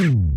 Boom.